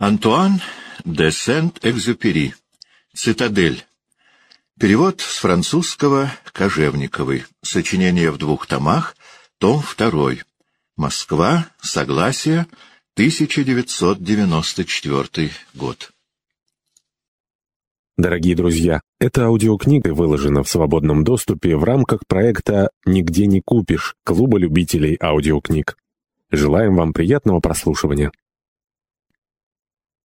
Антуан де Сент-Экзюпери. Цитадель. Перевод с французского Кожевниковой. Сочинение в двух томах. Том 2. Москва. Согласие. 1994 год. Дорогие друзья, эта аудиокнига выложена в свободном доступе в рамках проекта «Нигде не купишь» Клуба любителей аудиокниг. Желаем вам приятного прослушивания.